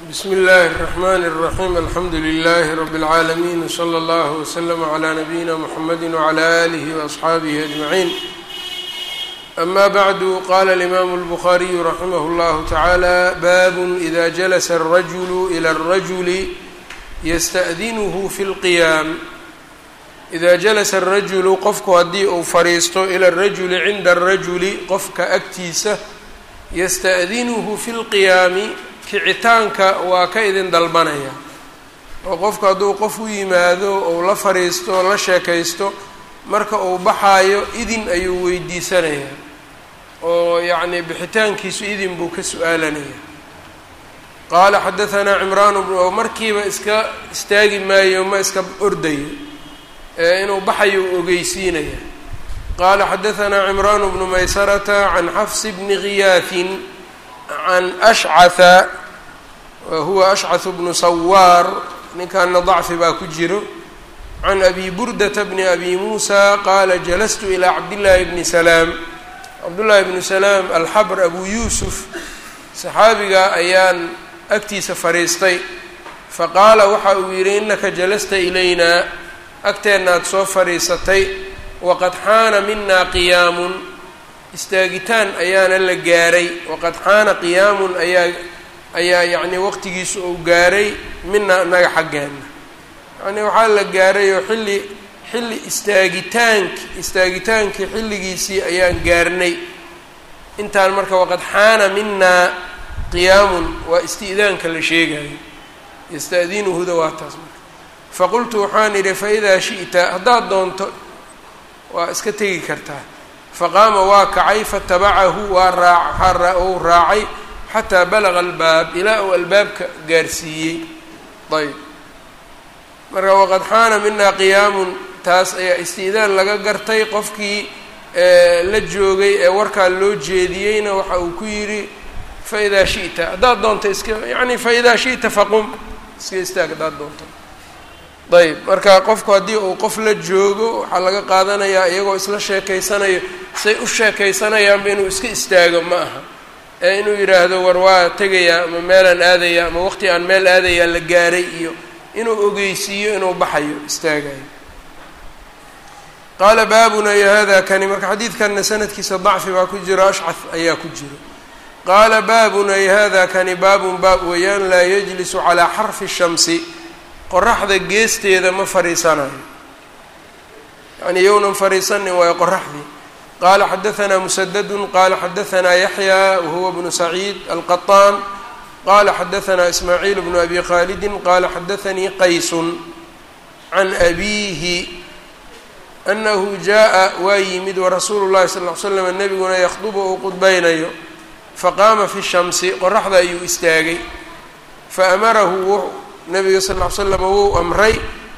bsmi اllahi الرحmn الرaحيم alxamdu لlh رb العaalمين وslى اllه وslm عlى نabيina mحamedi وعlى آlih وأصxaabih أجمعين أma bعd qala الإmam الbخariي raximh اllah taعalى bab إda jalsa الrajul إlى الrajul ystأdinhu fi اlqiyam إida jalasa الrajulu qofku haddii uu fadhiisto ilى الrajuli cinda الrajuli qofka agtiisa ystأdinuhu fi اlqiyaami kicitaanka waa ka idin dalbanaya. oo qofku hadduu qof u yimaado ou la fadhiisto o la sheekaysto marka uu baxaayo idin ayuu weydiisanayaa. oo yacni bixitaankiisu idin buu ka su'aalanaya. qaala xadahanaa cimraan oo markiiba iska istaagi maayo ma iska ordayo ee inuu baxayo ogeysiinaya. qaala xadahanaa cimraan bnu maysarata can xafs bni khiyaafin can ashcatha huwa ashcath bnu sawaar ninkanna dacfi baa ku jiro can abi burdata bni abi muusa qaala jalastu ilaa cabdillaahi bni salaam cabdullaahi bni salaam alxabr abu yuusuf saxaabiga ayaan agtiisa fadhiistay faqaala waxa uu yidhi innaka jalasta ilaynaa agteennaad soo fadhiisatay waqad xaana mina qiyaamun istaagitaan ayaana la gaaray. Waqad xaana qiyaamun ayaa ayaa yacni waqtigiisu uu gaaray mina naga xaggeena yacni waxaa la gaaray oo xilli xilli istaagitaanki istaagitaankii xilligiisii ayaan gaarnay. Intaan marka waqad xaana minaa qiyaamun waa isti'daanka la sheegayo yasta'dinuhuda waa taas marka. Faqultu waxaan idhi fa idaa shi'ta haddaad doonto waa iska tegi kartaa faqaama waa kacay fatabacahu waa raa uu raacay xataa balaga albaab ilaa uu albaabka gaarsiiyey. Ayb marka waqad xaana minaa qiyaamun taas ayaa isti'daan laga gartay qofkii la joogay ee warkaa loo jeediyeyna waxa uu ku yidhi fa idaa shi'ta. Haddaad doonto iska yacni fa idaa faqum. Iska istaag haddaad doonto ayb marka qofku haddii uu qof la joogo waxaa laga qaadanayaa iyagoo isla sheekaysanayo say u sheekaysanayaanba inuu iska istaago ma aha. Ee inuu yidhaahdo war waa tegayaa ama meelaan aadaya ama waqti aan meel aadayaa la gaaray iyo inuu ogeysiiyo inuu baxayo istaagayo qaala baabuna iyo hada kani? Marka xadiidkanna sanadkiisa dacfi baa ku jiro ashcaf ayaa ku jiro qaala baabuna iyo hada kani? Baabun baab weeyaan laa yajlisu calaa xarfi shamsi qoraxda geesteeda ma fadhiisanayo yacnii yownan fadhiisanin waayo qoraxdii. Qaala xadahanaa musadadun qaala xadahanaa yaxya wahuwa bnu saciid alqaطaan qala xadahanaa ismaaciil bnu abi khaalidin qaala xadaanii qaysun can abiihi anahu jaa waa yimid warasuulu llahi sal l slam nebiguna yakhdubu uu qudbaynayo. Faqaama fi shamsi qoraxda ayuu istaagay. Faamarahu nebiga sal l slam wuu amray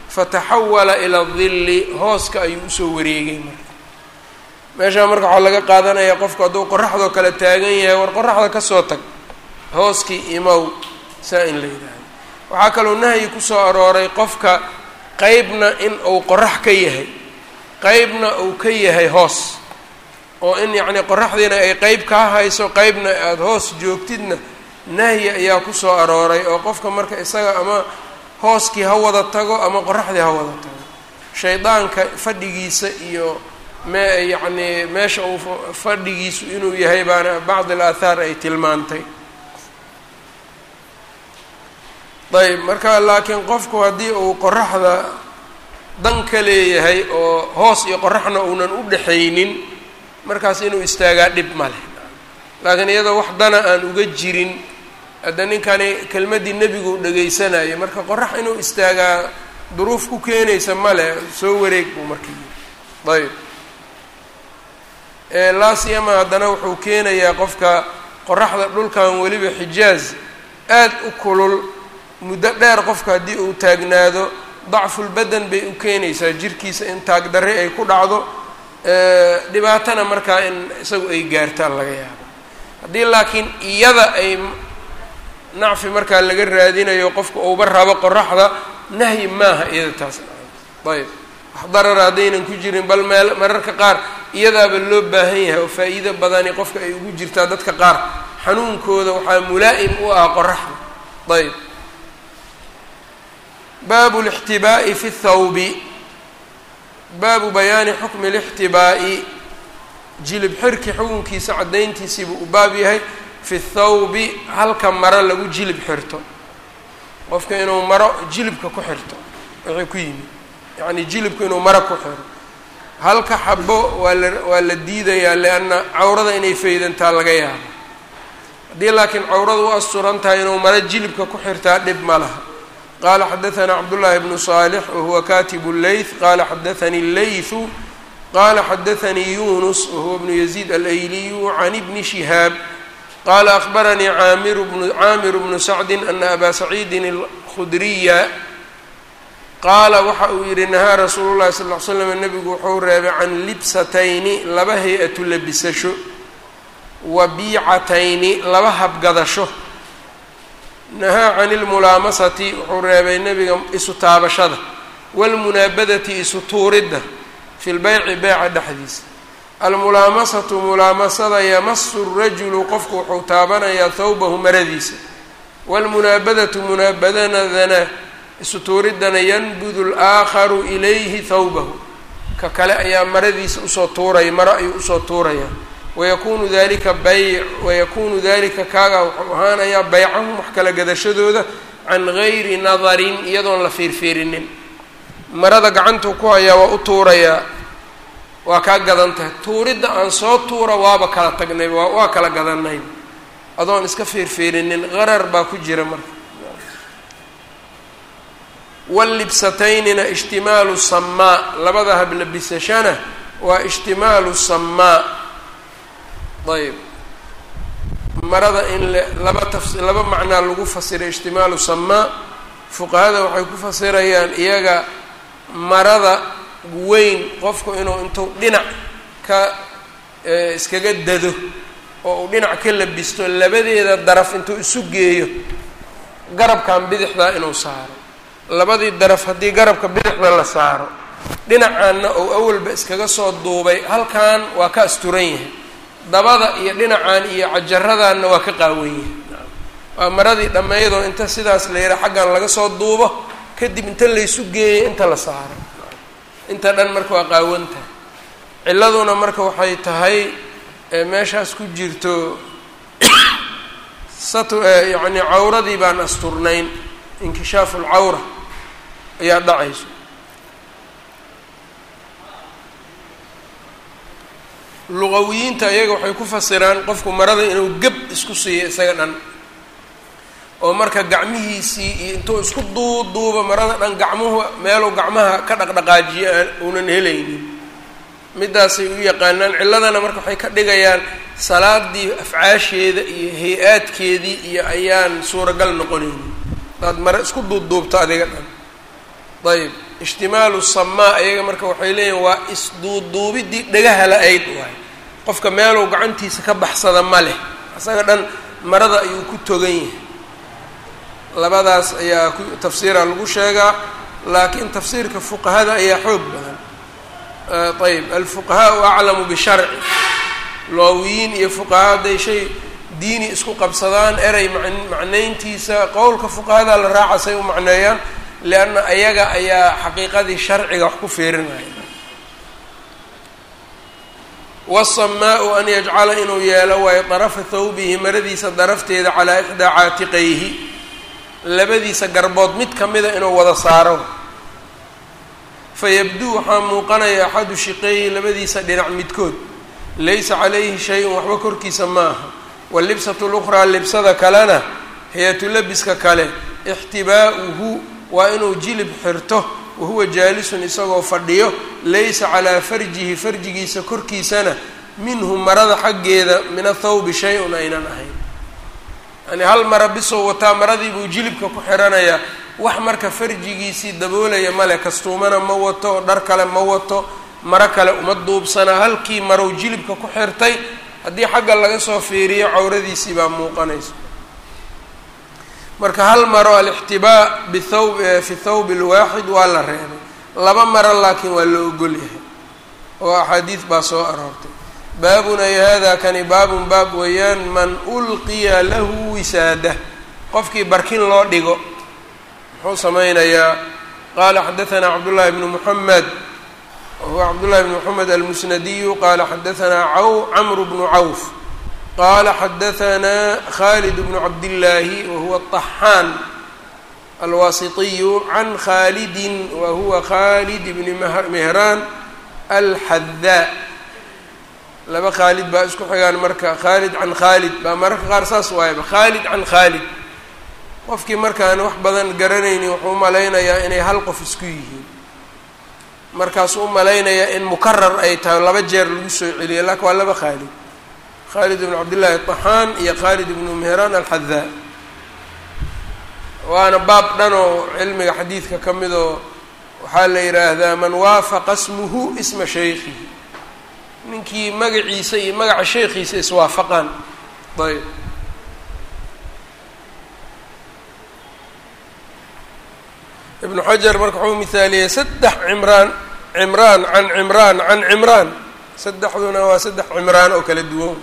fataxawala ila dilli hooska ayuu u soo wareegay marka. Meeshaa marka waxaa laga qaadanayaa qofku hadduu qoraxdoo kale taagan yahay war qoraxda ka soo tag hooskii imow saa in la yidhaahdo. Waxaa kaloo nahyi ku soo arooray qofka qeybna in uu qorax ka yahay qeybna uu ka yahay hoos. Oo in yacnii qoraxdiina ay qeyb kaa hayso qeybna aada hoos joogtidna nahyi ayaa ku soo arooray oo qofka marka isaga ama hooskii ha wada tago ama qoraxdii ha wada tago. Shaydaanka fadhigiisa iyo me yacni meesha uu fadhigiisu inuu yahay baana bacd alaahaar ay tilmaantay. Ayb marka laakiin qofku haddii uu qoraxda dan ka leeyahay oo hoos iyo qoraxna uunan u dhexaynin markaas inuu istaagaa dhib ma leh. Laakiin iyadoo wax dana aan uga jirin hadda ninkani kelmaddii nebigu dhegaysanayay marka qorax inuu istaagaa duruuf ku keenaysa ma leh soo wareeg buu marka yiri ayb laasiyama haddana wuxuu keenayaa qofka qoraxda dhulkan weliba xijaaz aad u kulul muddo dheer qofka haddii uu taagnaado dacfulbadan bay u keenaysaa jirkiisa in taagdarre ay ku dhacdo dhibaatana markaa in isagu ay gaartaan laga yaabo. Haddii laakiin iyada ay nacfi markaa laga raadinayo qofka uuba rabo qoraxda nahyi maaha iyada taas. Ayb wax darara haddaynan ku jirin bal meel mararka qaar iyadaaba loo baahan yahay oo faa'iido badani qofka ay ugu jirtaa dadka qaar. Xanuunkooda waxaa mulaa'im u ah qoraxda. Ayb baabu lixtibaa'i fi thawbi. Baabu bayaani xukmi lixtibaa'i jilib xirki xukunkiisa caddayntiisiibuu u baab yahay fi thawbi halka maro lagu jilib xirto qofka inuu maro jilibka ku xirto wixii ku yimid yacni jilibku inuu maro ku xiro halka xabo waa la waa la diidayaa lianna cawrada inay faydantaa laga yaabo haddii laakiin cawrada u asturan tahay inuu maro jilibka ku xirtaa dhib ma laha qala xadaثna cabdالlahi bnu صالح wahuwa katibu الleyth qala xadaثani الleyثu qala xadaثanii yunus wahuwa bnu يزيid alayliyu can bni شihaab qala akbaranii caamiru bnu sacdi ana abaa saciidin alkhudriya qaala waxa uu yihi nahaa rasuulu llahi sal l slam nebigu wuxuu reebay can libsatayni laba hay'atu labisasho wa biicatayni laba habgadasho nahaa cani lmulaamasati wuxuu reebay nebiga isu taabashada waalmunaabadati isu tuuridda fi lbeyci beeca dhexdiisa almulaamasatu mulaamasada yamasu rajulu qofku wuxuu taabanayaa thawbahu maradiisa. Waalmunaabadatu munaabadadana isu tuuriddana yanbudu alaakharu ilayhi thawbahu. Ka kale ayaa maradiisa u soo tuuraya maro ayuu u soo tuuraya. Wayakunu dalika bayc wayakunu dalika kaaga wuxuu ahaanayaa baycahum wax kala gadashadooda can gayri nadarin iyadoon la fiirfiirinin. Marada gacantuu ku hayaa waa u tuurayaa waa kaa gadan tahay tuuridda aan soo tuura waaba kala tagnay waa kala gadanay adoon iska fiirfiirinin qarar baa ku jira marka. Wallibsataynina ishtimaalu samaa labada hablabisashana waa ishtimaalu samaa ayb marada in laba taf laba macnaa lagu fasiray ishtimaalu samaa fuqahada waxay ku fasirayaan iyaga marada weyn qofku inuu intuu dhinac ka iskaga dado oo uu dhinac ka labisto labadeeda daraf intuu isu geeyo garabkan bidixdaa inuu saaro. Labadii daraf haddii garabka bidixda la saaro dhinacaanna uu awalba iskaga soo duubay halkan waa ka asturan yahay. Dabada iyo dhinacan iyo cajaradanna waa ka qaawan yahay. Waa maradii dhammaydoo inta sidaas la yidhaha xaggan laga soo duubo kadib inta laysu geeyay inta la saaro inta dhan marka waa qaawan tahay ciladuna marka waxay tahay meeshaas ku jirto sat yacni cawradii baan asturnayn. Inkishaafu lcawra ayaa dhacayso. Luqawiyiinta iyaga waxay ku fasiraan qofku marada inuu geb isku siiyo isaga dhan oo marka gacmihiisii iyo intuu isku duuduuba marada dhan gacmuhu meeluu gacmaha ka dhaqdhaqaajiyo uunan helaynin. Midaasay u yaqaanaan cilladana marka waxay ka dhigayaan salaadii afcaasheeda iyo hay'aadkeedii iyo ayaan suuragal noqonaynin hadaad mare isku duuduubto adiga dhan. Ayb ishtimaalu samaa iyaga marka waxay leeyihiin waa isduuduubidii dhagaha la-ayd waay. Qofka meeluu gacantiisa ka baxsada ma leh. Isaga dhan marada ayuu ku togan yahay labadaas ayaa ku tafsiira lagu sheegaa laakiin tafsiirka fuqahada ayaa xoog badan. Ayb alfuqahaau aclamu bisharci loowiyiin iyo fuqaha hadday shay diini isku qabsadaan eray macnayntiisa qowlka fuqahada la raaca say u macneeyaan lianna ayaga ayaa xaqiiqadii sharciga wax ku fiirinaya wasamaa-u an yajcala inuu yeelo waayo darafa thawbihi maradiisa darafteeda calaa ixdaa caatiqayhi labadiisa garbood mid ka mida inuu wada saaro. Fayabduu waxaa muuqanaya axadu shiqeyhi labadiisa dhinac midkood. Laysa calayhi shay-un waxba korkiisa ma aha. Walibsatu lukhraa libsada kalena hay'atu labiska kale. Ixtibaa'uhu waa inuu jilib xirto wahuwa jaalisun isagoo fadhiyo. Laysa calaa farjihi farjigiisa korkiisana minhu marada xaggeeda min athawbi shay-un aynan ahayn yani hal mara bisoo wataa maradii buu jilibka ku xiranayaa. Wax marka farjigiisii daboolaya male kastuumana ma wato dhar kale ma wato maro kale uma duubsanaa. Halkii marow jilibka ku xirtay haddii xagga laga soo fiiriyo cawradiisii baa muuqanaysa. Marka hal maro alixtibaa bithawb fi thawb alwaaxid waa la reebay. Laba maro laakiin waa la ogol yahay. Oo axaadiis baa soo aroortay baabun ay haadaa kani baabun baab weeyaan man ulqiya lahu wisaada. Qofkii barkin loo dhigo. Muxuu samaynayaa. Qaala xadaanaa cabdullaahi bnu muxamed huwa cabdullahi bnu muxamed almusnadiyu. Qaala xadaanaa camru bnu cawf. Qaala xadaanaa khaalid bnu cabdillaahi wa huwa طaxaan alwaasitiyu can khaalidin wa huwa khaalid bni mehraan alxadaa laba khaalid baa isku xigaan marka. Khaalid can khaalid baa mararka qaar saas waayaba. Khaalid can khaalid. Qofkii markaan wax badan garanaynin wuxuu u malaynayaa inay hal qof isku yihiin. Markaasuu u malaynayaa in mukarar ay tahay laba jeer lagu soo celiyo laakin waa laba khaalid. Khaalid ibnu cabdillahi طaxaan iyo khaalid ibnu mehraan alxadaa waana baab dhan oo cilmiga xadiidka ka midoo waxaa la yidhaahdaa man waafaqa smuhu isma shaykhihi ninkii magaciisa iyo magaca sheekhiisa iswaafaqaan ayb. Ibnu xajar marka wuxuu mihaaliyey saddex cimraan cimraan can cimraan can cimraan. Saddexduna waa saddex cimraan oo kala duwan.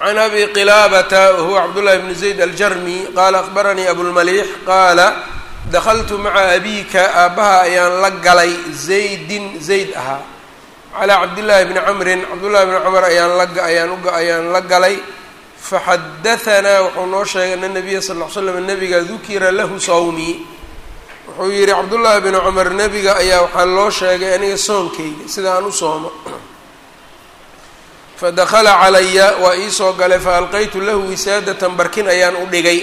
Can abi qilaabata wahuwa cabdullahi bni zayd aljarmi qaala akbaranii abulmaliix qaala dakaltu maca abika aabbaha ayaan la galay zaydin zayd ahaa calaa cabdillaahi bni camrin cabdullahi bni camr ayaan la galay faxadahanaa wuxuu noo sheegay ana nabiya sal ly slam nabiga dukira lahu sawmii wuxuu yihi cabdullaahi bni cumar nebiga ayaa waxaa loo sheegay aniga soonkayga sida aan u soomo fadakala calaya waa iisoo galay faalqaytu lahu wisaadatan barkin ayaan u dhigay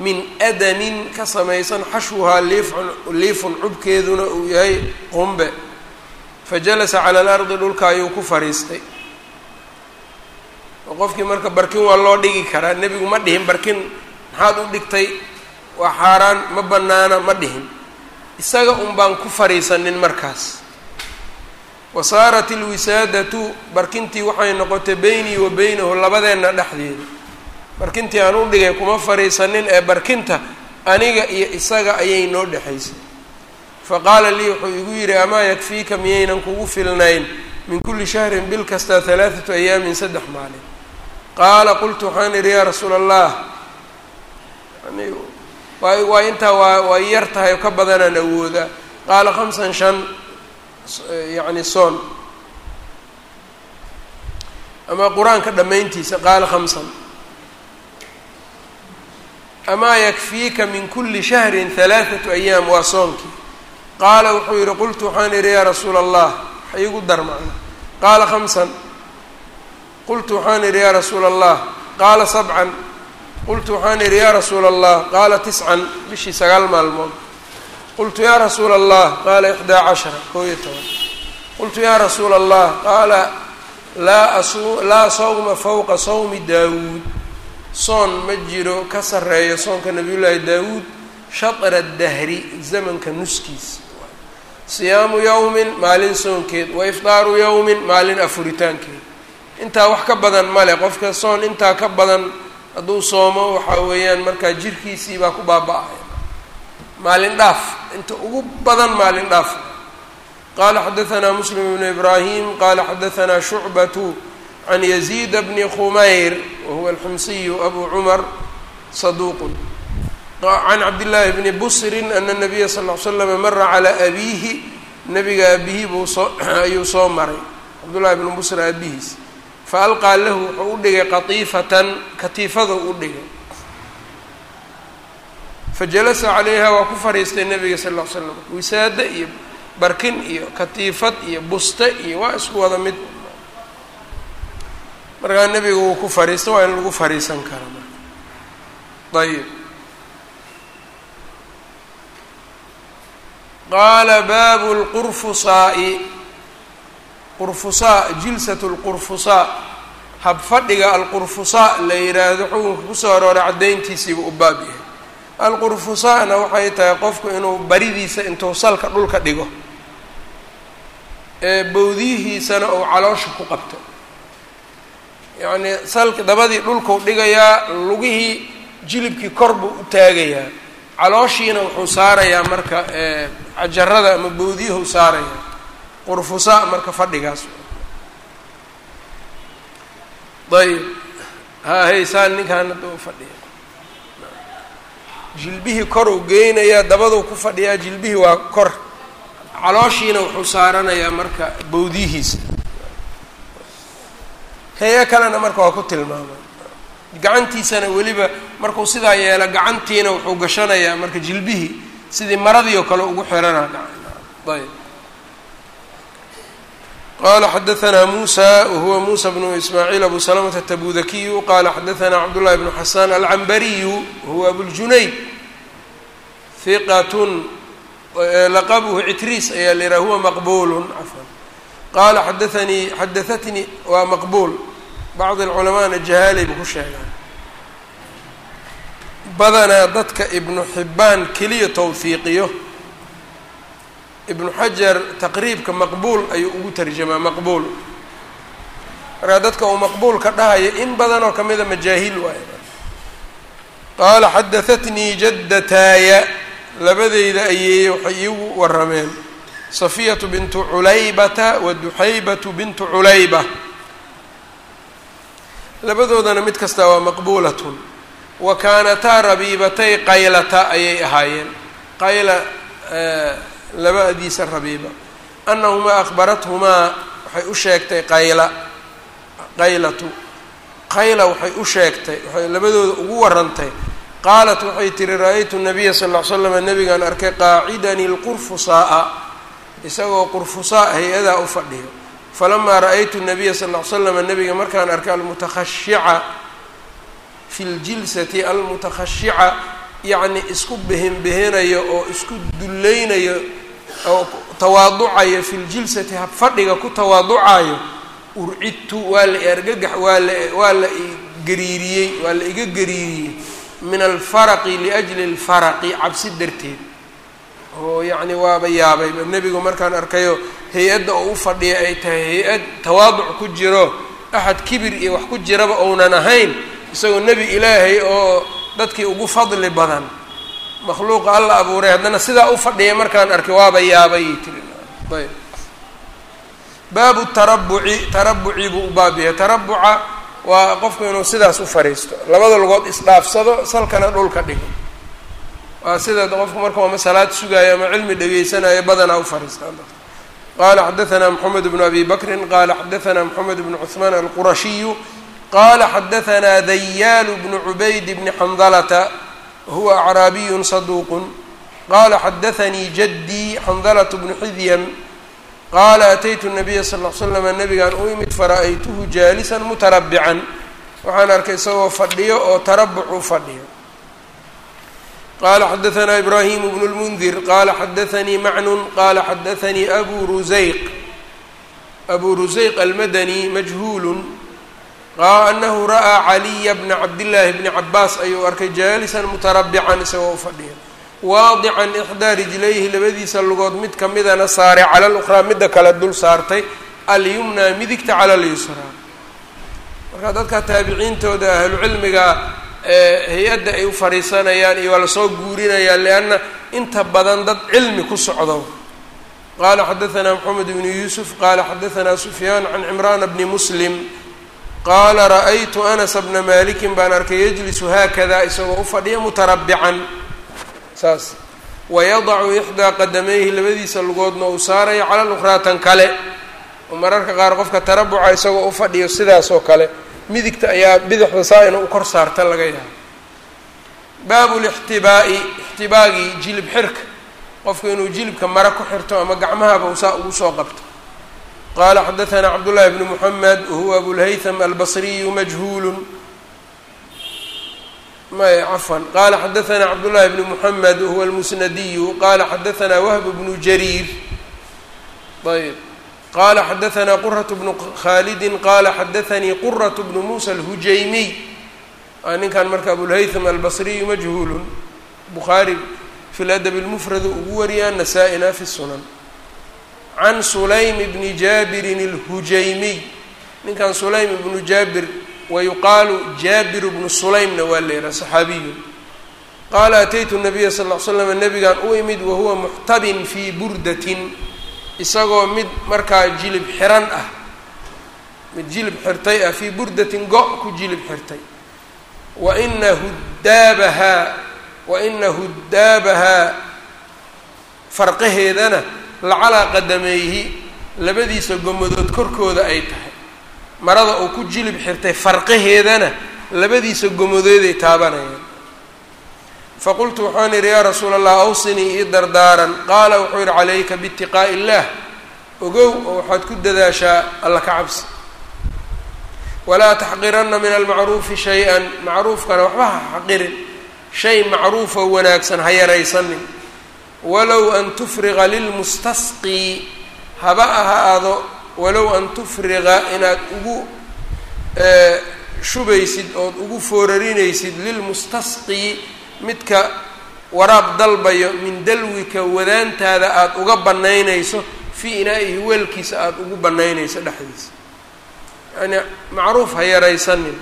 min adamin ka samaysan xashwuhaa liifun liifun cubkeeduna uu yahay qumbe. Fajalasa cala alardi dhulka ayuu ku fadhiistay qofkii marka barkin waa loo dhigi karaa. Nebigu ma dhihin barkin maxaad u dhigtay? Waa xaaraan ma bannaana ma dhihin. Isaga un baan ku fadhiisanin markaas. Wa saarat ilwisaadatu barkintii waxay noqotay beynii wa beynahu labadeenna dhexdeeda barkintii aan u dhigay kuma fadhiisanin ee barkinta aniga iyo isaga ayay noo dhexaysay. Fa qaala lii wuxuu igu yidhi amaa yakfiika miyaynan kugu filnayn? Min kulli shahrin bil kastaa halaathatu ayaamin saddex maalin. Qaala qultu waxaan idhi yaa rasuula allah yani waa waa intaa waa waa yar tahay ka badanaan awoodaa qaala khamsan shan yacni soon. Ama qur'aanka dhammayntiisa qaala khamsan amaa yakfiika min kuli shahrin halaathatu ayaam waa soonkii qaala wuxuu yihi qultu waxaan idhi yaa rasuula allah waxa iigu dar macna qaala khamsan qultu waxaan idhi yaa rasuula allah qaala sabcan qultu waxaan idhi yaa rasuula allah qaala tiscan bishii sagaal maalmood qultu yaa rasuula allah qaala ixdaa cashara koo iyo toban qultu yaa rasuula allah qaala laa asu laa sawma fawqa sawmi daawuud soon ma jiro ka sarreeyo soonka nabiyullaahi daawuud shatra dahri zamanka nuskiisa. Siyaamu yowmin maalin soonkeed. Wa ifdaaru yowmin maalin afuritaankeed. Intaa wax ka badan male qofka soon intaa ka badan hadduu soomo waxaa weeyaan markaa jirkiisii baa ku baaba-ay maalin dhaaf. Inta ugu badan maalin dhaaf. Qaala xadahanaa muslim ibnu ibraahim qaala xadahanaa shucbatu can yaziid bni khumayr wahuwa alximsiyu abu cumar saduuqun can cabdillaahi bni busrin ana nabiya sal l slama mara calaa abiihi nabiga aabihii buu soo ayuu soo maray cabdullahi bni busr aabihiis fa alqaa lahu wuxuu u dhigay qatiifatan katiifada u dhigay fajalasa calayha waa ku fadhiistay nabiga sal l l slam wisaade iyo barkin iyo katiifad iyo buste iyo waa isku wada mid markaa nebiga wuu ku fadhiista waa in lagu fadhiisan kara marka. Ayib qaala baabu lqurfusaa'i. Qurfusaa jilsat lqurfusaa. Hab fadhiga alqurfusaa la yidhaahdo xukunka ku soo arooray caddayntiisiiba u baab yahay. Alqurfusaana waxay tahay qofku inuu baridiisa intuu salka dhulka dhigo ee bowdiyihiisana uu caloosha ku qabto yacnii salka dabadii dhulkuu dhigayaa lugihii jilibkii kor buu u taagayaa. Calooshiina wuxuu saarayaa marka cajarada ama bowdiyuhu saarayaa qurfusaa marka fadhigaas. Ayb haa haysaan ninkaan hadda fadhiya jilbihii kor uu geynayaa dabaduu ku fadhiyaa jilbihii waa kor. Calooshiina wuxuu saaranayaa marka bowdihiisa heye kalena marka waa ku tilmaamay gacantiisana weliba markuu sidaa yeelo gacantiina wuxuu gashanayaa marka jilbihii sidii maradii oo kale ugu xirana ayb qala xadaثna musa wahuwa musa bnu ismaaciil abu salamata tabudakiyu qala xadaثna cabdullahi bnu xasan alcambariyu wahuwa abuljunayd hiqatun laqabuhu citriis ayaa la yidhaha huwa maqbulu cafan qala xadaanii xadaatnii waa maqbuul bacd alculamaana jahaalay buu ku sheegaan badanaa dadka ibnu xibbaan keliya towhiiqiyo ibnu xajar taqriibka maqbuul ayuu ugu tarjamaa maqbuul markaa dadka uu maqbuul ka dhahayo in badan oo kamida majaahil waay qaala xadahatnii jaddataaya labadeyda ayeeye waxay iigu warameen safiyatu bintu culaybata wa duxaybatu bintu culayba labadoodana mid kastaa waa maqbuulatun. Wa kaanataa rabiibatay qaylata ayay ahaayeen. Qayla laba adiisa rabiiba. Annahumaa akhbarathumaa waxay u sheegtay qayla qaylatu. Qayla waxay u sheegtay waxay labadooda ugu warantay. Qaalat waxay tihi ra'aytu nabiya sal ll ly slam nabigaan arkay qaacidani lqurfusaaa isagoo qurfusaa hay'adaa u fadhiyo falamaa ra'aytu nabiya sal ll ly slam nabiga markaan arkay almutakhashica fi ljilsati almutakhashica yacni isku behenbehinayo oo isku dullaynayo oo tawaaducayo fi ljilsati habfadhiga ku tawaaducayo urcidtu waa la argagax waa la waa la gariiriyey waa la iga gariiriyey min alfaraqi liajli alfaraqi cabsi darteed oo yacni waaba yaabayba nebigu markaan arkayo hay'adda oo u fadhiya ay tahay hay'ad tawaaduc ku jiro axad kibir iyo wax ku jiraba ounan ahayn isagoo nebi ilaahay oo dadkii ugu fadli badan makhluuqa alla abuuray haddana sidaa u fadhiya markaan arkay waaba yaabayay tiri baabu tarabuci tarabuci buu u baab tarabuca waa qofku inuu sidaas u fadhiisto. Labada lugood isdhaafsado salkana dhulka dhigo waa sida qofku marka ama salaad sugaayo ama cilmi dhegeysanayo badanaa u fadhiistaan dadka qala xadaثna mxamed bnu abi bakri qala xadaثna mxamed bnu cuثmaan alqurashiyu qala xadaثna dayaal bnu cubayd bni xandalata huwa acraabiyu saduuq qala xadaثanii jadii xandalaة bnu xidyam qaala ataytu nabiya sal l slam nabigaan u imid fara-aytuhu jaalisan mutarabican waxaan arkay isagoo fadhiyo oo tarabuc u fadhiyo qala xadaanaa ibraahim bnu lmundir qala xadaanii macnun qala xadaanii abu rusayq abu rusayq almadani majhuulun qaala anahu ra'aa caliya bna cabdillaahi bni cabaas ayuu arkay jaalisan mutarabican isagoo u fadhiya waadican ixdaa rijlayhi labadiisa lugood mid kamidana saaray cala luqraa midda kale dul saartay alyumnaa midigta cala lyusraa marka dadka taabiciintooda ahlucilmiga hay'adda ay u fadhiisanayaan iyo waa la soo guurinayaan lianna inta badan dad cilmi ku socdo. Qaala xadaثna mxamed bnu yuusuf qala xadaثna sufyaan can cimrana bni muslim qaala ra'aytu anasa bna malikin baan arkay yajlisu haakada isagoo u fadhiya mutarabican saas. Wayadacu ixdaa qadamayhi labadiisa lugoodna uu saaraya cala luqraa tan kale. Oo mararka qaar qofka tarabuca isagoo u fadhiyo sidaas oo kale midigta ayaa bidixda saa inuu kor saarta laga yaabo baabu lixtibaa'i ixtibaagii jilib xirka qofku inuu jilibka mara ku xirto ama gacmahaba uu saa ugu soo qabto qaala xadaثna cabdullahi bnu muxamed wahuwa abulhaytham albasriyu majhuulu may cafwan qala xadaثna cabdullahi bnu muxamed wahuwa almusnadiyu qala xadaثna wahb bnu jariir ayb qala xadaثna quraة bnu khalidi qala xadaثanii quraة bnu musa alhujaymiy ninkan marka abulhaytham albasriyu majhuulu bukhaari fi ladab اlmufrad ugu wariyaa nasaa-ina fi sunan can sulaym bni jaabirin اlhujaymiy ninkan sulaym ibnu jaabir wayuqaalu jaabiru bnu sulaymna waa la yihaha saxaabiyu qaala ataytu nabiya sal ll slam nabigaan u imid wahuwa muxtabin fii burdatin isagoo mid markaa jilib xiran ah mid jilib xirtay ah fii burdatin go- ku jilib xirtay. Wa ina huddaabahaa wa ina huddaabahaa farqaheedana lacalaa qadameeyhi labadiisa gomadood korkooda ay tahay. Marada uu ku jilib xirtay farqaheedana labadiisa gomadooday taabanayaan faqultu waxaan idhi yaa rasuula allah awsinii ii dardaaran qaala wuxuu yidhi calayka biitiqaa'i illaah ogow oo waxaad ku dadaashaa alla ka cabsi walaa taxqiranna min almacruufi shay-an macruufkana waxba ha xaqirin shay macruufoo wanaagsan ha yaraysanin walow an tufriqa lilmustasqii haba ahaado walow an tufriqa inaad ugu shubaysid ood ugu foorarinaysid lilmustasqii midka waraab dalbayo min dalwika wadaantaada aada uga bannaynayso fii inaa'ihi weelkiisa aada ugu bannaynayso dhexdiisa. Yacnii macruuf ha yaraysanin.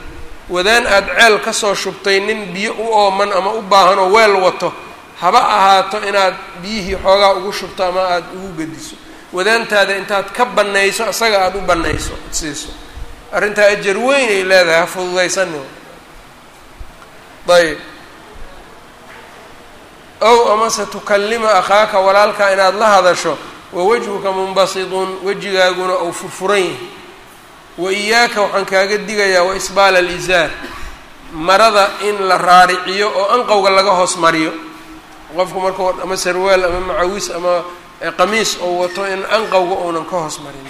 Wadaan aada ceel ka soo shubtay nin biyo u ooman ama u baahan oo weel wato haba ahaato inaad biyihii xoogaa ugu shubto ama aada ugu gediso. Wadaantaada intaad ka bannayso isaga aada u bannayso siiso. Arrintaa ajar weyn ay leedahay ha fududaysanin. Ayb ow amase tukallima akhaaka walaalkaa inaad la hadasho wa wajhuka munbasidun wejigaaguna ou furfuran yahay wa iyaaka waxaan kaaga digayaa wa isbaala alizaar marada in la raariciyo oo anqowga laga hoos mariyo qofku markuu ama sarwaal ama macawis ama qamiis oo wato in anqowga uunan ka hoos marin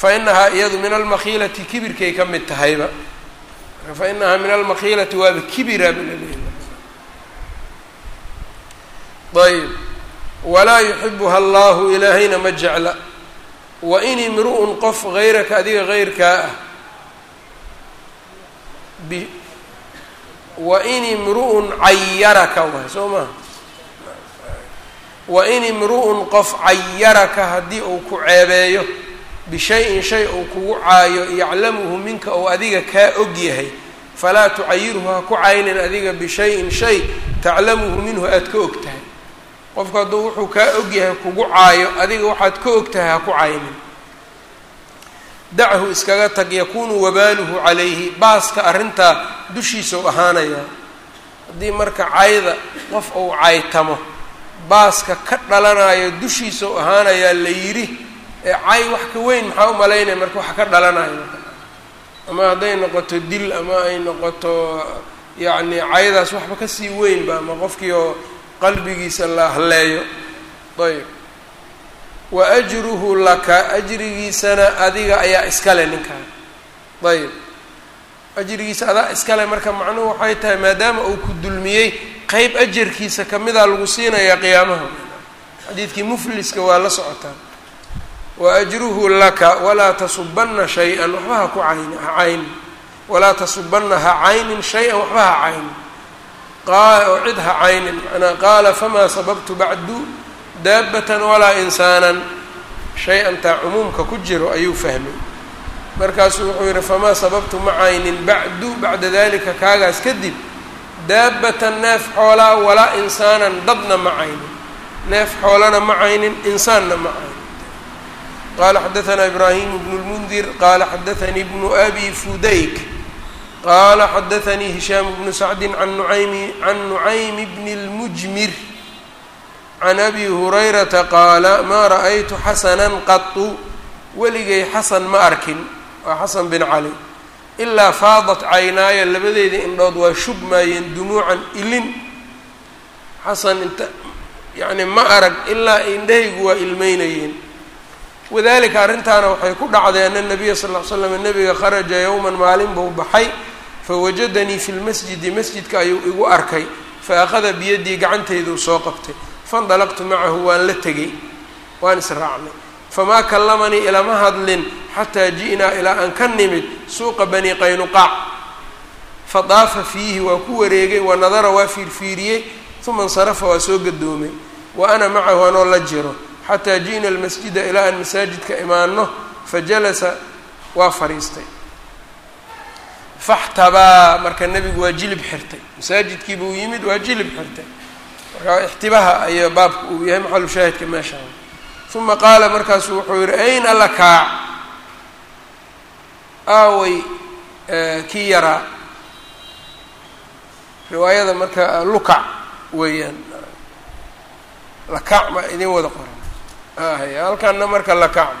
fa inahaa iyadu min almakhiilati kibirkay ka mid tahayba fa inahaa min almakhiilati waaba kibira balaleeya ayb walaa yuxibuha allahu ilaahayna ma jecla. Wa in imru'un qof hayraka adiga heyrkaa ah. Wa in imru'un cayaraka waay soo maha wa in imru'un qof cayaraka haddii uu ku ceebeeyo bishayin shay uu kugu caayo yaclamuhu minka ou adiga kaa og yahay falaa tucayirhu ha ku caynin adiga bishayin shay taclamuhu minhu aada ka og tahay qofku hadduu wuxuu kaa og yahay kugu caayo adiga waxaad ka og tahay ha ku caynin dachu iskaga tag yakuunu wabaaluhu calayhi baaska arrintaa dushiisau ahaanayaa haddii marka cayda qof uu caytamo baaska ka dhalanayo dushiisau ahaanayaa la yidhi ee cay wax ka weyn maxaa u malaynaya marka wax ka dhalanayo ama hadday noqoto dil ama ay noqoto yacni caydaas waxba ka sii weynba ama qofkii oo qalbigiisa la halleeyo ayb. Wa ajruhu laka ajrigiisana adiga ayaa iskale ninkaan ayb. Ajrigiisa adaa iskale marka macnuhu waxay tahay maadaama uu ku dulmiyey qeyb ajarkiisa kamida lagu siinayaa qiyaamaha. Xadiidkii mufliska waa la socotaa wa ajruhu laka walaa tasubana shay-an waxba ha ku cayn ha caynin. Walaa tasubana ha caynin shay-an waxba ha caynin oo cid ha caynin manaa qaala famaa sababtu bacdu daabatan walaa insaanan shay-antaa cumuumka ku jiro ayuu fahmay markaasuu wuxuu yidhi famaa sababtu ma caynin bacdu bacda dalika kaagaas kadib daabatan neef xoolaa walaa insaanan dadna ma caynin neef xoolana ma caynin insaanna ma caynin qaala xadaanaa ibraahim bnu lmundir qaala xadaanii bnu abi fudayk qala xadaثanii hishaam bnu sacdi an nuaymi can nucaymi bni اlmujmir can abi hurayrata qaala maa ra'aytu xasanan qatu weligay xasan ma arkin waa xasan bin cali ilaa faadat caynaaya labadeeda indhood waa shubmaayeen dumuucan ilin xasan inta yacni ma arag ilaa indhahaygu waa ilmeynayeen wadalika arrintaana waxay ku dhacday ana nabiya sal ll ly slam nabiga kharaja yowman maalin buu baxay fawajadanii fi lmasjidi masjidka ayuu igu arkay fa akhada biyadii gacanteyduu soo qabtay faindalaqtu macahu waan la tegey waan israacnay famaa kallamanii ilama hadlin xataa ji'naa ilaa aan ka nimid suuqa bani qaynuqaac fadaafa fiihi waa ku wareegay wa nadara waa fiirfiiriyey uma insarafa waa soo gadoomay wa ana macahu anoo la jiro xataa ji'na almasjida ilaa aan masaajidka imaano fajalasa waa fadhiistay faxtabaa marka nebigu waa jilib xirtay. Masaajidkiiba uu yimid waa jilib xirtay. Marka ixtibaha ayaa baabka uu yahay maxalu shaahidka meeshaa uma qaala markaasu wuxuu yihi ayna lakaac aaway kii yaraa. Riwaayada marka lukac weeyaan. Lakac ma idin wada qoran. Hay halkanna marka lakac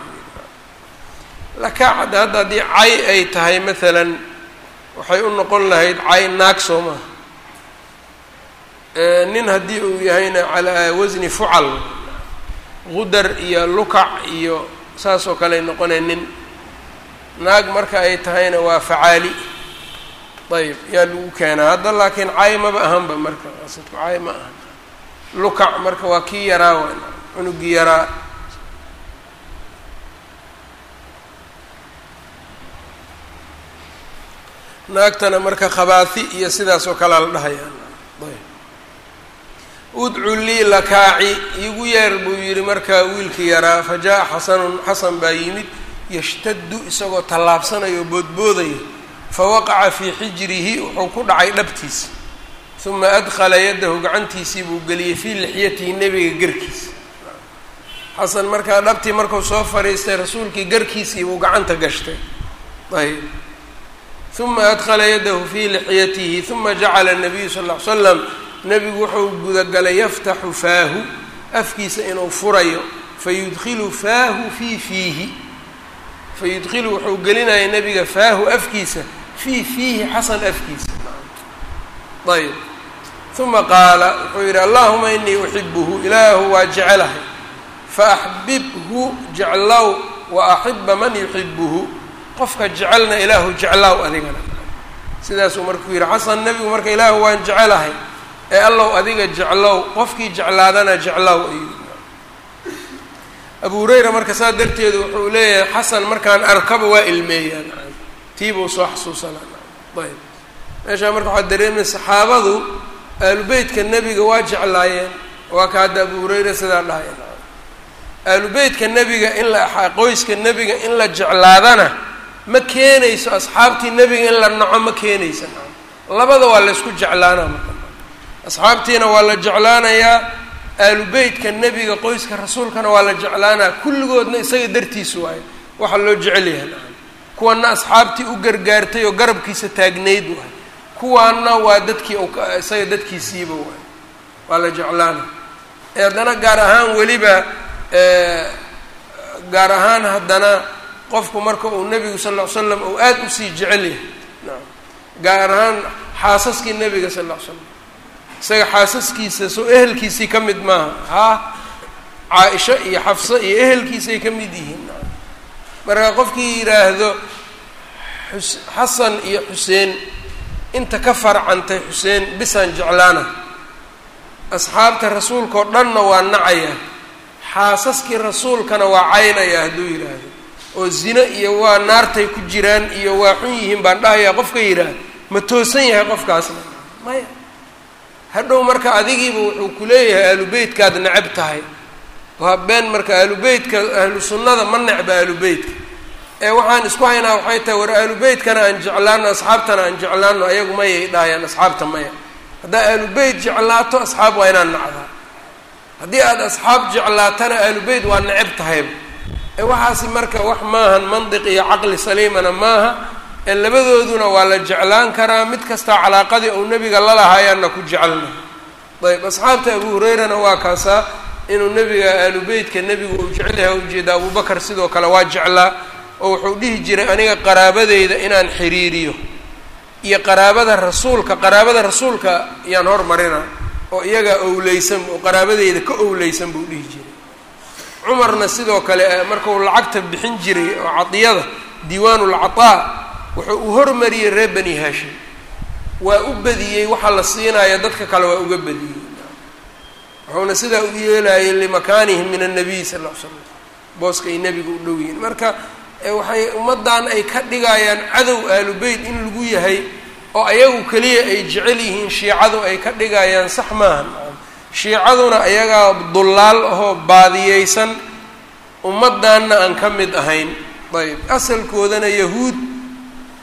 hadda hadda haddii cay ay tahay maalan waxay u noqon lahayd cay naag soo maha nin haddii uu yahayna calaa wasni fucal qudar iyo lukac iyo saas oo kale ay noqonay nin naag marka ay tahayna waa facaali. Ayb yaa lagu keenaa. Hadda laakiin cay maba ahanba marka asadku cay ma ahan. Lukac marka waa kii yaraa waa cunugii yaraa naagtana marka khabaahi iyo sidaas oo kalea la dhahayaan udcu lii lakaaci iigu yeer buu yidhi markaa wiilkii yaraa fa jaa xasanun xasan baa yimid yashtaddu isagoo tallaabsanayo boodboodayo fawaqaca fii xijrihi wuxuu ku dhacay dhabtiisa uma adkhala yadahu gacantiisii buu geliyey fii lixyatihi nebiga garkiisa xasan markaa dhabtii markuu soo fadhiistay rasuulkii garkiisii buu gacanta gashtay. Ayb uma adkhala yadahu fii lixyatihi uma jacala nabiyu sal ly slam nebigu wuxuu gudagalay yaftaxu faahu afkiisa inuu furayo fayudkilu faahu fii fiihi fayudkilu wuxuu gelinaya nebiga faahu afkiisa fii fiihi xasan afkiisa ayb uma qaala wuxuu yidhi allahuma inii uxibuhu ilaahu waa jecelahay faaxbibhu jeclow wa axiba man yuxibuhu qofka jecelna ilaahu jeclaaw adigana. Sidaasuu markuu yidhi xasan nebigu marka ilaahu waan jecelahay ee allow adiga jeclow qofkii jeclaadana jeclow ayuu abu hurayra marka saa darteedu wuxuu leeyahay xasan markaan arkaba waa ilmeeyaan. Tiibuu soo xasuusanaa. Ayb. Meeshaa marka waxaa dareemaya saxaabadu aalubeytka nebiga waa jeclaayeen. Waa ka hadda abu hurayra sidaa dhahaya aalubeytka nebiga in la qoyska nebiga in la jeclaadana ma keenayso asxaabtii nebiga in la naco ma keenaysa labada waa la ysku jeclaanaa marka asxaabtiina waa la jeclaanayaa aalubeytka nebiga qoyska rasuulkana waa la jeclaanaa kulligoodna isaga dartiisa waayo waxaa loo jecel yahay kuwana asxaabtii u gargaartay oo garabkiisa taagnayd waay kuwaana waa dadkii isaga dadkiisiiba waay waa la jeclaana haddana gaar ahaan weliba gaar ahaan haddana qofku marka uu nebigu sal ll ly slam uu aada u sii jecel yahay. Naam. Gaar ahaan xaasaskii nebiga sal ll ly slam isaga xaasaskiisa soo ehelkiisii ka mid maaha. Haa caa-isho iyo xafso iyo ehelkiisay ka mid yihiin. Marka qofkii yidhaahdo xus xasan iyo xuseen inta ka farcantay xuseen bisaan jeclaana. Asxaabta rasuulkaoo dhanna waa nacaya. Xaasaskii rasuulkana waa caynaya hadduu yidhaahdo oo zino iyo waa naartay ku jiraan iyo waa xun yihiin baan dhahayaa qofka yidhaahdo ma toosan yahay qofkaasna. Maya. Hadhow marka adigiiba wuxuu ku leeyahay aalubeytkaad necab tahay. Waa been marka aalubeytka ahlu sunnada ma necba aalubeytka ee waxaan isku haynaa waxay tahay war aalubeytkana aan jeclaano asxaabtana aan jeclaano ayagu mayay dhahayaan asxaabta maya. Haddaa aalubeyt jeclaato asxaab waa inaan nacdaa. Haddii aada asxaab jeclaatana aalubeyt waa necab tahayba waxaasi marka wax maahan mandiq iyo caqli saliimana maaha ee labadooduna waa la jeclaan karaa. Mid kastaa calaaqadii uu nebiga lalahayaanna ku jecelna ayb asxaabta abu hurayrana waa kaasaa inuu nebiga aalubeytka nebigu uu jecel yahay ujeeda abubakar sidoo kale waa jeclaa oo wuxuu dhihi jiray aniga qaraabadeyda inaan xiriiriyo iyo qaraabada rasuulka qaraabada rasuulka yaan hormarina oo iyagaa owleysan oo qaraabadeyda ka owleysan buu dhihi jiray cumarna sidoo kale markuu lacagta bixin jiray oo cadiyada diiwaanulcataa wuxuu u hormariyey reer bani haashim waa u badiyey waxaa la siinaya dadka kale waa uga badiyey. Wuxuuna sidaa u yeelayay limakaanihim min annabiy sal ly slam booska ay nebiga u dhow yihiin marka waxay ummaddan ay ka dhigayaan cadow aalubeyt in lagu yahay oo ayagu keliya ay jecel yihiin shiicadu ay ka dhigayaan sax maaha shiicaduna ayagaa dullaal ahoo baadiyeysan ummaddanna aan ka mid ahayn. Ayb asalkoodana yahuud.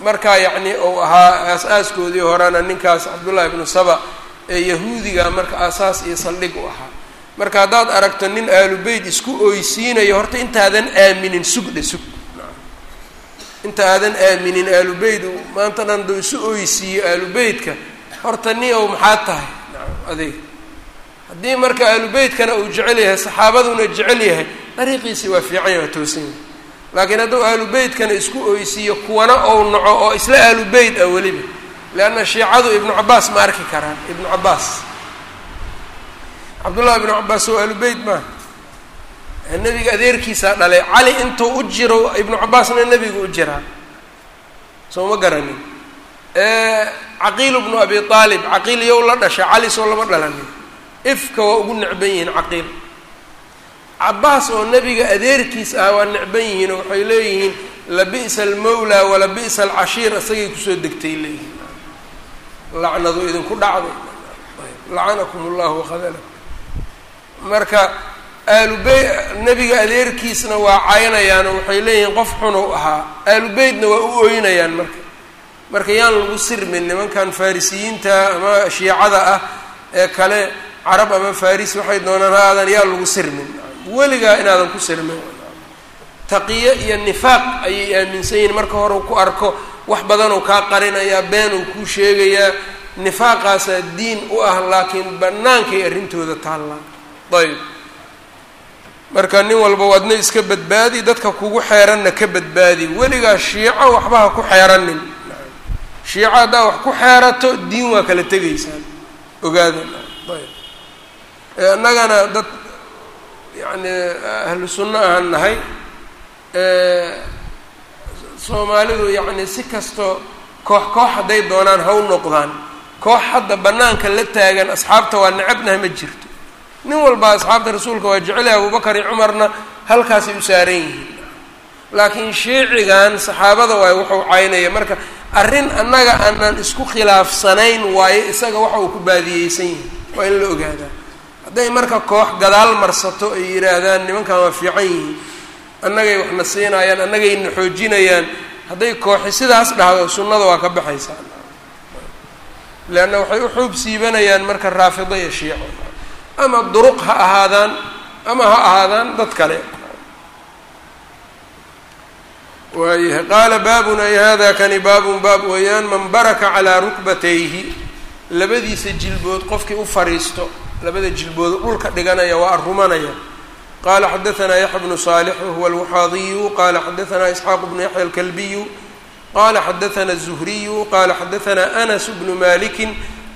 Markaa yacni uu ahaa aas-aaskoodii horena ninkaas cabdullahi ibnu saba ee yahuudiga marka aasaas iyo saldhig u ahaa. Marka haddaad aragto nin aalubeyt isku oysiinayo horta intaadan aaminin sugdhe sug. Inta aadan aaminin aalubeyt maanta dhan duu isu oysiiyo aalubeytka horta ni ow maxaa tahay? Adig haddii marka aalubeytkana uu jecel yahay saxaabaduna jecel yahay dariiqiisi waa fiican yahay waa toosan yahay. Laakiin hadduu aalubeytkana isku oysiiyo kuwana ou naco oo isla aalubeyt ah weliba leanna shiicadu ibnu cabaas ma arki karaan. Ibnu cabaas cabdullahi ibnu cabaas oo aalubeyt maaha nebiga adeerkiisaa dhalay cali intuu u jiro ibnu cabaasna nebigu u jiraa. Soo ma garanin. Caqiil bnu abi aalib caqiil yow la dhashay cali soo lama dhalanin ifka waa ugu necban yihiin caqiil. Cabaas oo nebiga adeerkiis ah waa necban yihiin oo waxay leeyihiin labi'sa almawla walabi'sa alcashiir isagay ku soo degtay leeyihiin. Lacnadu idinku dhacday. Lacanakum allahu wakadalakum marka aalubey nebiga adeerkiisna waa caynayaan oo waxay leeyihiin qof xunuu ahaa. Aalubeytna waa u ooynayaan marka. Marka yaan lagu sirmin nimankan farisiyiinta ama shiicada ah ee kale carab ama faris waxay doonaan aadan yaan lagu sirmin. Weligaa inaadan ku sirmin. Taqiyo iyo nifaaq ayay aaminsan yihiin. Marka hore ku arko wax badanuu kaa qarinayaa been uu kuu sheegayaa. Nifaaqaasaa diin u ah laakiin bannaankay arrintooda taallaan. Ayb marka nin walba waadna iska badbaadi dadka kugu xeeranna ka badbaadi. Weligaa shiico waxba ha ku xeeranin. Shiico haddaa wax ku xeerato diin waa kala tegaysaan ogaada ayb annagana dad yacni ahlu sunno ahaan nahay soomaalidu yacni si kastoo koox koox hadday doonaan ha u noqdaan koox hadda bannaanka la taagan asxaabta waa necabnaha ma jirto. Nin walba asxaabta rasuulka waa jecelay abubakar iyo cumarna halkaasay u saaran yihiin. Laakiin shiicigan saxaabada waay wuxuu caynaya marka arrin annaga aanan isku khilaafsanayn waayo isaga waxa uu ku baadiyeysan yahay waa in la ogaadaa hadday marka koox gadaal marsato ay yidhaahdaan nimankan waa fiican yihiin annagay waxna siinayaan annagayna xoojinayaan. Hadday kooxi sidaas dhahdo sunnada waa ka baxaysaa leanna waxay u xuub siibanayaan marka raafido iyo shiico. Ama duruq ha ahaadaan ama ha ahaadaan dad kale. Waayahay qaala baabun ay hada kani baabun baab weeyaan man baraka calaa rukbatayhi. Labadiisa jilbood qofkii u fariisto labada jilbooda dhulka dhiganaya waa arumanaya qala xadaanaa yaxya bnu saalix wahuwa alwaxaadiyu qala xadaanaa isxaaq bnu yaxya alkalbiyu qala xadaanaa الzuhriyu qala xadaanaa anas bnu maliki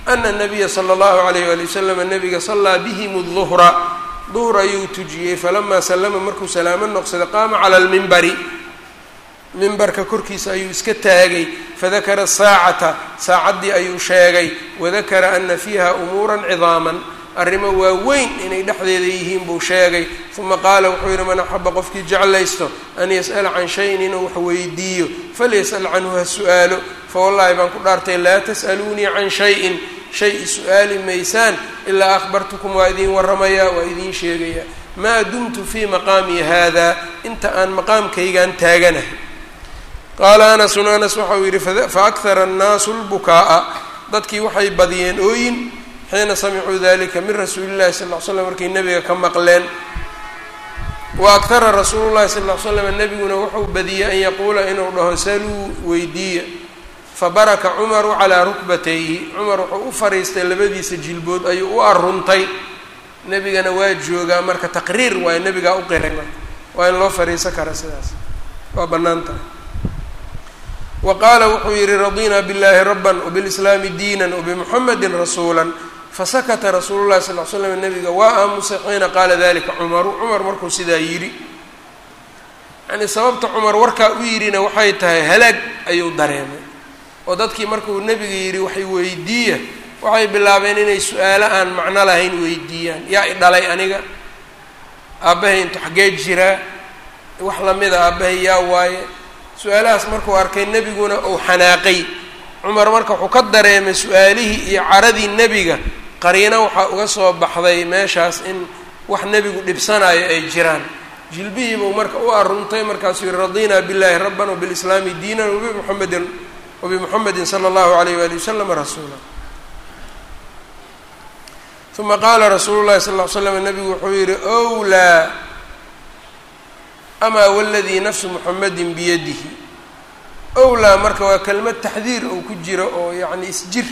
ana nabiya sala allahu alayh wali wasalam nabiga sallaa bihim duhra duhr ayuu tujiyey falamaa sallama markuu salaamo noqsada qaama cala lmimbari mimbarka korkiisa ayuu iska taagay fadakara saacata saacaddii ayuu sheegay wadakara ana fiiha umuura cidaaman arrimo waaweyn inay dhexdeeda yihiin buu sheegay. Uma qaala wuxuu yidhi man axaba qofkii jeclaysto an yas'ala can shayin inuu wax weydiiyo falyas'al canhu ha su'aalo. Fawallaahi baan ku dhaartay laa tas'aluunii can shayin shay is-u-aali maysaan ilaa akhbartukum waa idiin warramayaa waa idiin sheegayaa. Maa dumtu fii maqaamii haada inta aan maqaamkaygan taaganahay. Qaala anasun anas waxauu yidhi faakara annaasu lbukaa'a dadkii waxay badiyeen ooyin xiina samicuu dalika min rasuuli llahi sal ll ly slam markay nebiga ka maqleen wa aktara rasuulu llahi sal ll ly slam nebiguna wuxuu badiyey an yaquula inuu dhaho saluu weydiiya fabaraka cumaru calaa rukbatayhi cumar wuxuu u fariistay labadiisa jilbood ayuu u aruntay nebigana waa joogaa marka taqriir waayo nebigaa u qiray marka waa in loo fariisan kara sidaas waa bannaan tahay wa qaala wuxuu yihi radinaa biاllahi raba wbilislaami diina wbimuxamedi rasuula fasakata rasuulu llahi sal l slam nabiga waa aamusay xiina qaala dalika cumaru cumar markuu sidaa yidhi yani sababta cumar warkaa u yidhina waxay tahay halaag ayuu dareemay. Oo dadkii markuu nebiga yidhi waxay weydiiya waxay bilaabeen inay su'aalo aan macno lahayn weydiiyaan. Yaa i dhalay aniga aabbahay intu xaggee jiraa wax lamida aabbahay yaa waaye. Su'aalahaas markuu arkay nebiguna uu xanaaqay. Cumar marka wuxuu ka dareemay su'aalihii iyo caradii nebiga qariino waxaa uga soo baxday meeshaas in wax nebigu dhibsanayo ay jiraan. Jilbihiibuu marka u aruntay markaasuu yihi radinaa billahi rabban wbilislaami diinan wabimuxamedin wabimuxamedin sala allahu alayh waali wasalam rasuula. Uma qaala rasuulu llahi sal ly slam nabigu wuxuu yihi wlaa amaa waladii nafsu muxamedin biyadihi. Owlaa marka waa kelmad taxdiir oo ku jiro oo yacni isjir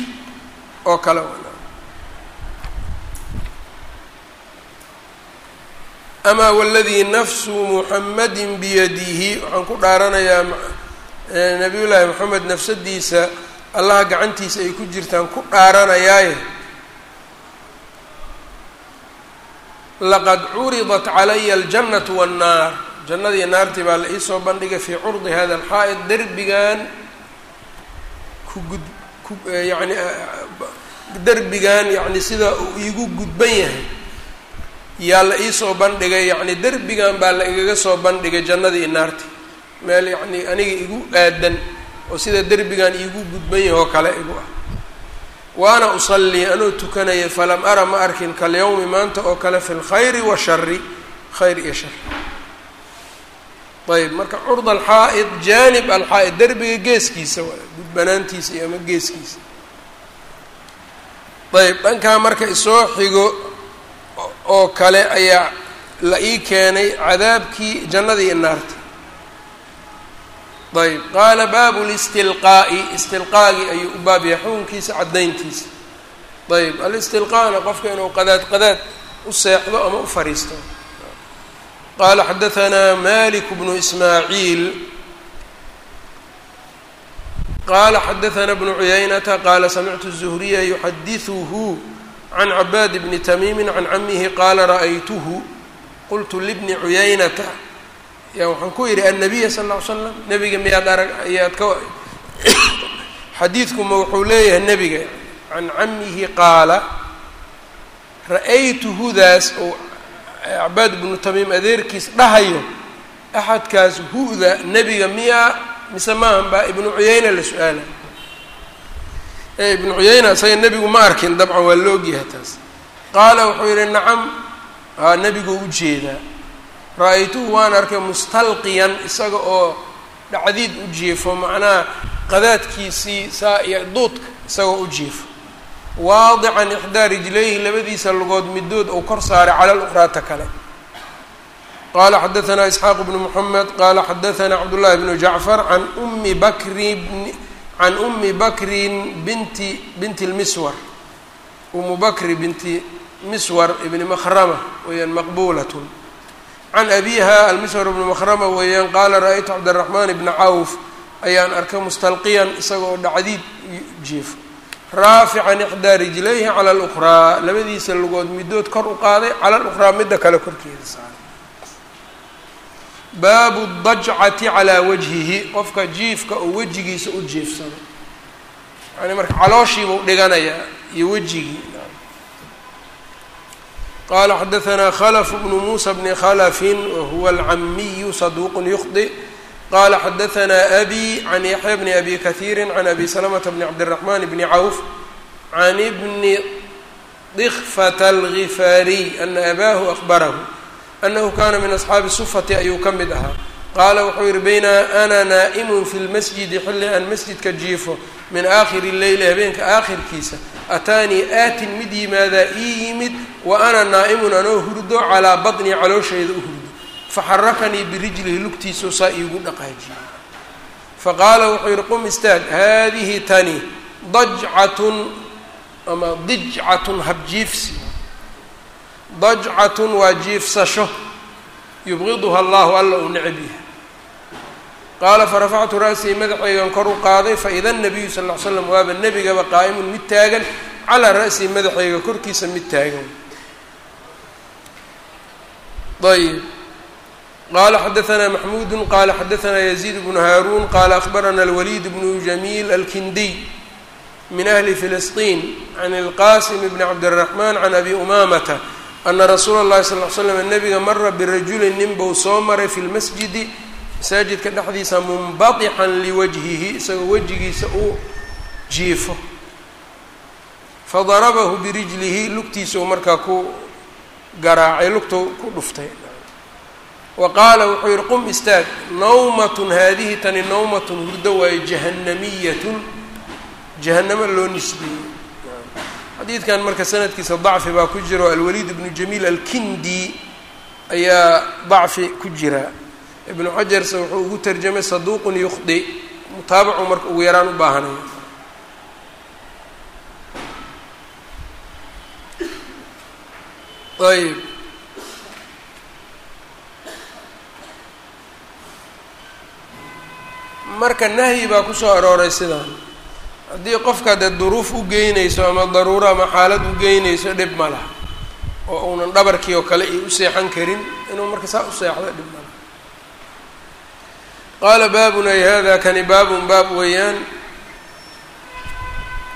oo kale amaa waladii nafsu muxamadin biyadihi waxaan ku dhaaranayaa nabiyullaahi moxamed nafsadiisa allaha gacantiisa ay ku jirtaan ku dhaaranayaaye laqad curidat calaya aljannatu wannaar jannadii naartii baa la iisoo bandhigay fii curdi hada alxaa'id derbigan ku gud ku derbigan yacni sidaa uu iigu gudban yahay yaa la iisoo bandhigay yacni derbigan baa la igaga soo bandhigay jannadii naartii. Meel yacni aniga igu aadan oo sida derbigan iigu gudban yahay oo kale igu ah. Waana usallii anoo tukanaya falam ara ma arkin kalyawmi maanta oo kale fi lkhayri washari khayr iyo shar ayb marka curd alxaa'id jaanib alxaa'id derbiga geeskiisa waay gudbanaantiisa iyo ama geeskiisa. Ayb dhankaa marka isoo xigo oo kale ayaa la ii keenay cadaabkii jannada iyo naarta ayb qaala baabu listilqaa'i istilqaagii ayuu u baab yahay xukunkiisa caddayntiisa. Ayb alistilqaana qofka inuu qadaad qadaad u seexdo ama u fariisto. Qaala xadaanaa malik bnu ismaaciil. Qaala xadaanaa bnu cuyaynata qaala samictu zuhriya yuxadiثuhu can cabaad bni tamiimi can camihi qaala ra'aytuhu qultu libni cuyaynata ya waxaan ku yidhi annabiya sal ll ly slam nebiga miyaad arag ayaad ka xadiidkuma wuxuu leeyahay nebiga can camihi qaala ra'aytuhudaas oo cabaad ibnu tamiim adeerkiis dhahayo axadkaas hu-da nebiga miyaa mise maahan baa ibnu cuyayna la su'aala ibnu cuyayna isaga nebigu ma arkin dabcan waa la ogyahay taas. Qaala wuxuu yidhi nacam haa nebiguu u jeedaa ra'aytuhu waan arkay mustalqiyan isaga oo dhacdiid u jiifo macnaha qadaadkiisii saa iyo duudka isagoo u jiifo. Waadican ixdaa rijlayhi labadiisa lugood midood uu kor saaray cala luqraata kale. Qala xadaanaa isxaaq bnu moxamed qala xadaanaa cabdullahi bnu jacfar an umi bakri can umi bakrin binti binti lmiswar umu bakri binti miswar ibni makhrama weeyaan maqbuulatun can abiha almiswar ibni makhrama weeyaan qaala ra'aytu cabdiraxmaan bna cawf ayaan arkay mustalqiyan isagoo dhacdiid jiifo raafican ixdaa rijlayhi cala alukhraa labadiisa lugood midood kor u qaaday cala alukhraa midda kale korkeeda saaray baabu dajcati calaa wajhihi. Qofka jiifka oo wejigiisa u jiifsado. Yani marka calooshiibuu dhiganayaa iyo wejigii. Qala xadaanaa khlf bnu muusa bni khlfin wahuwa alcamiyu saduuq yukhdi qala xadaanaa abi can yaxya bni abi kahiiri can abi salamata bni cabdiraxman bni cawf can bni dikfata algifaariy ana abaahu ahbarahu anahu kana min asxaabi sufati ayuu ka mid ahaa qaala wuxuu yihi bayna ana naa'imun fi lmasjidi xilli aan masjidka jiifo min aakhiri leyli habeenka aakhirkiisa ataanii aatin mid yimaadaa ii yimid wa ana naa'imun anoo hurdo calaa batnii calooshayda u hurdo faxarakanii birijlihi lugtiisao saa iigu dhaqaajiyey faqaala wuxuu yihi qum istaag haadihi tani dajcatun ama dijcatun habjiifsi dajcatun waa jiifsasho yubqiduha allahu alla uu necab yahay qaala farafactu ra'sii madaxaygan kor u qaaday faida nabiyu sal ll ly slam waaba nebigaba qaa'imun mid taagan calaa ra'sii madaxayga korkiisa mid taagan ayb qala xadaanaa maxmuudu qala xadaanaa yaziid bnu haaruun qala ahbarana alwaliid bnu jamiil alkindiy min ahli filisطin can ilqasim bni cabdiraxman can abi umamata ana rasuula اllahi sal l slam nabiga mara birajulin nin buu soo maray fi lmasjidi masaajidka dhexdiisa munbaطixan liwajhihi isagoo wejigiisa uu jiifo. Fadarabahu birijlihi lugtiisau markaa ku garaacay lugtou ku dhuftay. Wa qaala wuxuu yihi qum istaag nawmatun haadihi tani nawmatun hurdo waayo jahanamiyatun jahanamo loo nisbeeyey xadiidkan marka sanadkiisa dacfi baa ku jira oo alwaliid ibnu jamiil alkindi ayaa dacfi ku jira. Ibnu xajarse wuxuu ugu tarjamay saduuqun yukhdi mutaabacu marka ugu yaraan u baahanaya ayb marka nahyi baa ku soo arooray sidaan haddii qofka dee duruuf u geynayso ama daruuro ama xaalad u geynayso dhib ma laha. Oo uunan dhabarkii oo kale iyo u seexan karin inuu marka saa u seexdo dhib ma laha. Qaala baabun ay hada kani baabun baab weeyaan.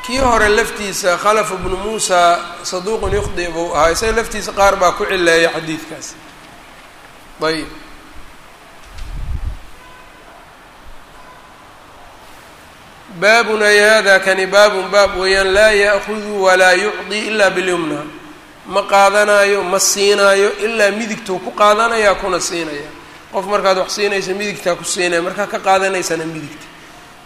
Kii hore laftiisa khalaf bnu muusa saduuqun yukhdi buu ahaa. Isaga laftiisa qaar baa ku cileeya xadiidkaas. Ayb baabunay hada kani baabun baab weeyaan laa ya'kudu walaa yucdi ilaa bilyumna. Ma qaadanaayo ma siinaayo ilaa midigtuu ku qaadanaya kuna siinaya qof markaad wax siinaysa midigtaa ku siinaya markaa ka qaadanaysana midigta.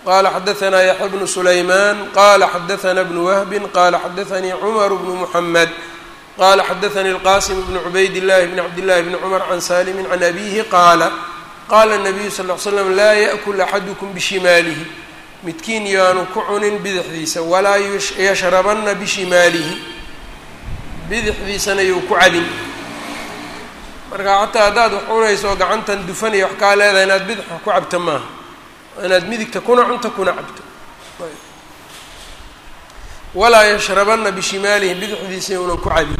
Qala xadaanaa yaxya bnu sulayman qala xadaana bnu wahbin qala xadaanii cumaru bnu muxamed qala xadaanii اlqasim bnu cubayd llahi bn cabdillahi bni cumar can salimin can abihi qaala qala nabiyu sal l slam laa yaأkul axadukum bishimaalihi midkiin yaanu ku cunin bidixdiisa walaa yashrabanna bishimaalihi bidixdiisana yuu ku cadin marka xataa haddaad wax cunayso oo gacantan dufanaya wax kaa leedahay inaad bidixa ku cabto maaha. Inaad midigta kuna cunto kuna cabto. Walaa yashrabanna bishimaalihi bidixdiisa yuunan ku cabin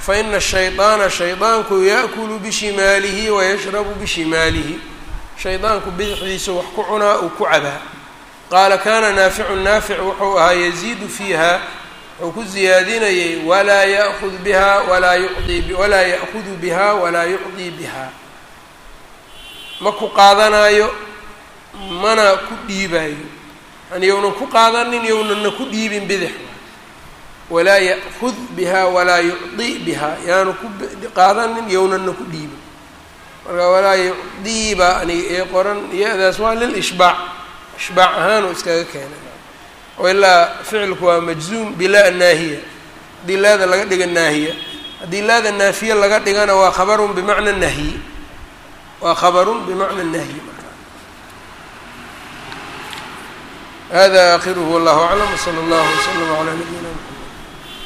fa ina shayطaana shaydaanku yaأkulu bishimaalihi wayashrabu bishimaalihi shaydaanku bidixdiisa wax ku cunaa uu ku cabaa qaala kana naaficu naafic wuxuu ahaa yaziidu fiiha wuxuu ku ziyaadinayay walaa yaأkud biha walaa yucdi walaa ya'kudu biha walaa yucdii biha. Ma ku qaadanaayo mana ku dhiibaayo. Yani yownan ku qaadanin yownanna ku dhiibin bidix. Walaa ya'kud biha walaa yucdi biha. Yaanu ku qaadanin yownanna ku dhiibin. Marka walaa yucdii baa ee qoran ya-daas waa lil ishbaac ahaan oo iskaga keenay. Oo ilaa ficilku waa majzuum bilaa naahiya. Haddii laada laga dhiga naahiya haddii laada naafiye laga dhigana waa khabarun bimacna nahyi. Waa khabarun bimacna nahyi hada akhiruhu wallahu aclam wsala allahu wslama calaa nabiyina